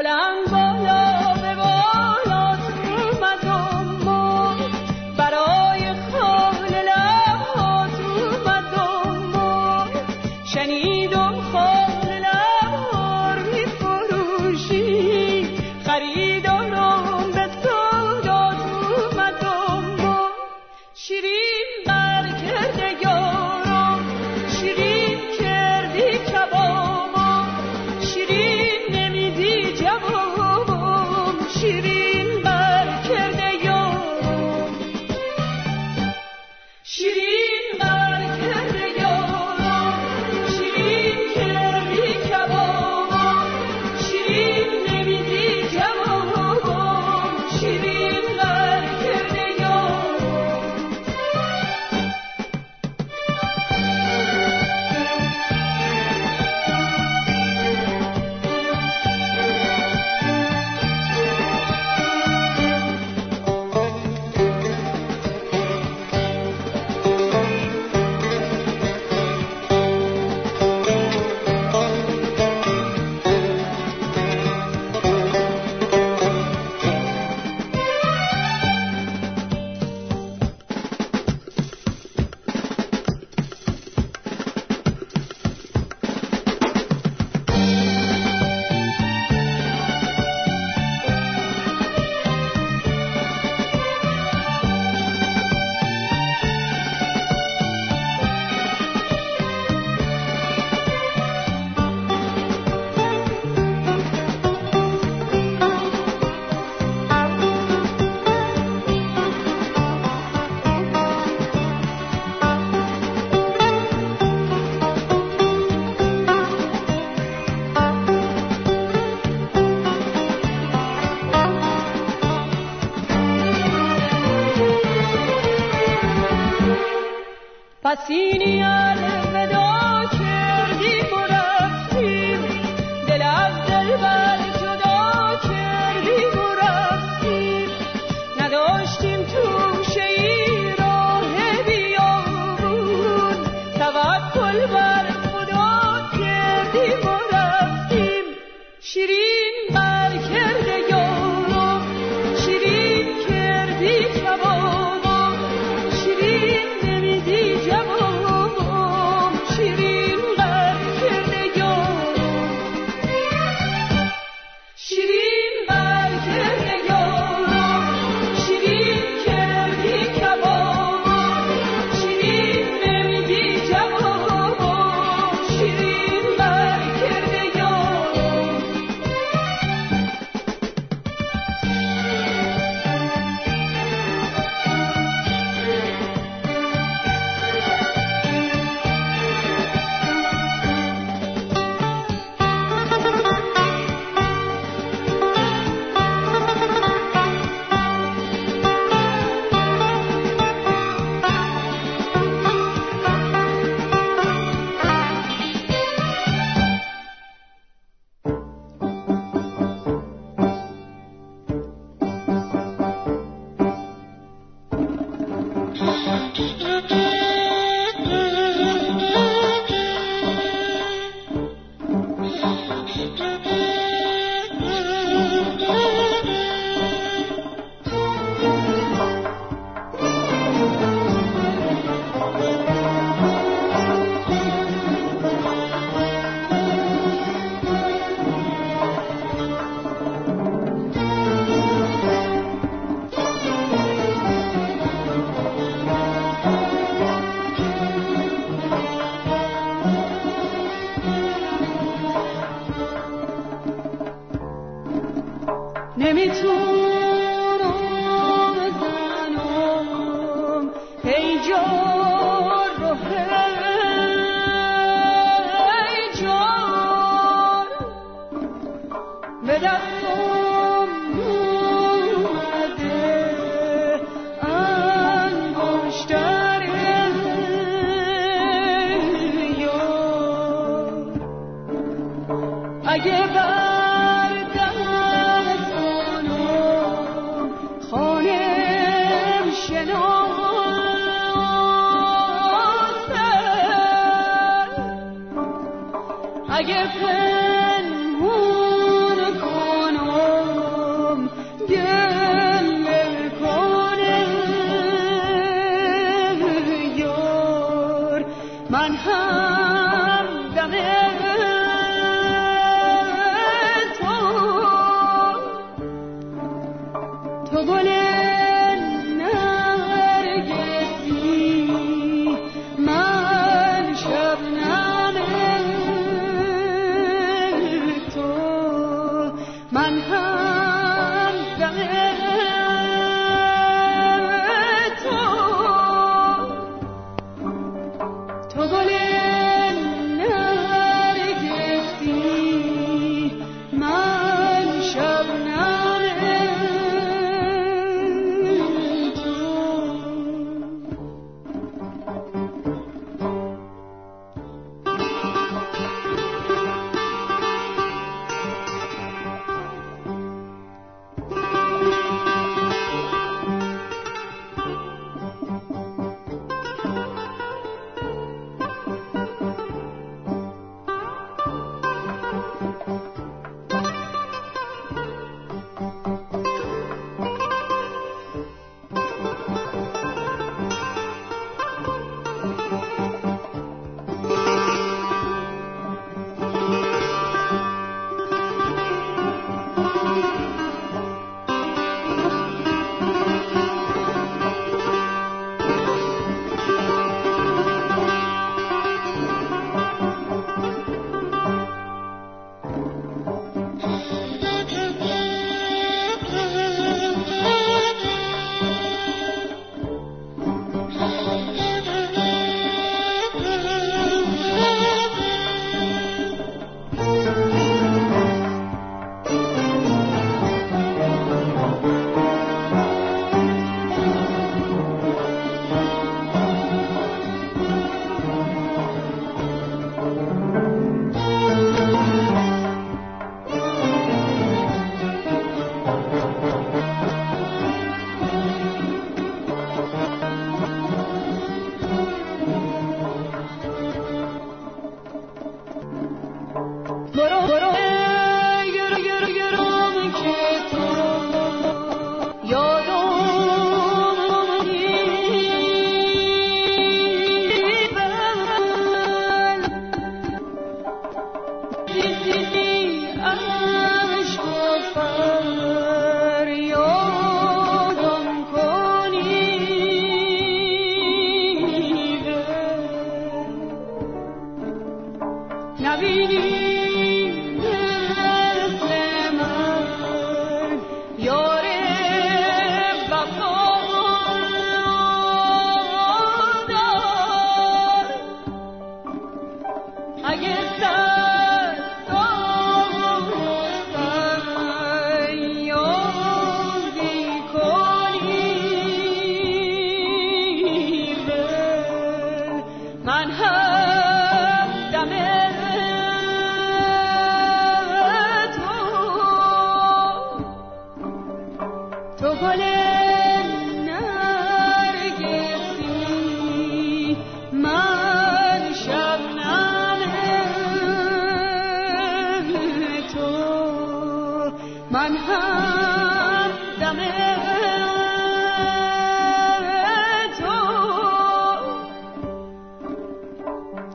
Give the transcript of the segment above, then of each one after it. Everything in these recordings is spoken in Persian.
غلام بسینی الوداع کردیم و رفتیم دل از دل بر جدا کردیم و رفتیم نداشتیم توشه ای راه بیابون. توکل بر نمی‌تونم بزنم. هیجار رو هیجار به دستم اومده. انگشتر یار. اگه اگه من هم دم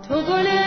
Todo le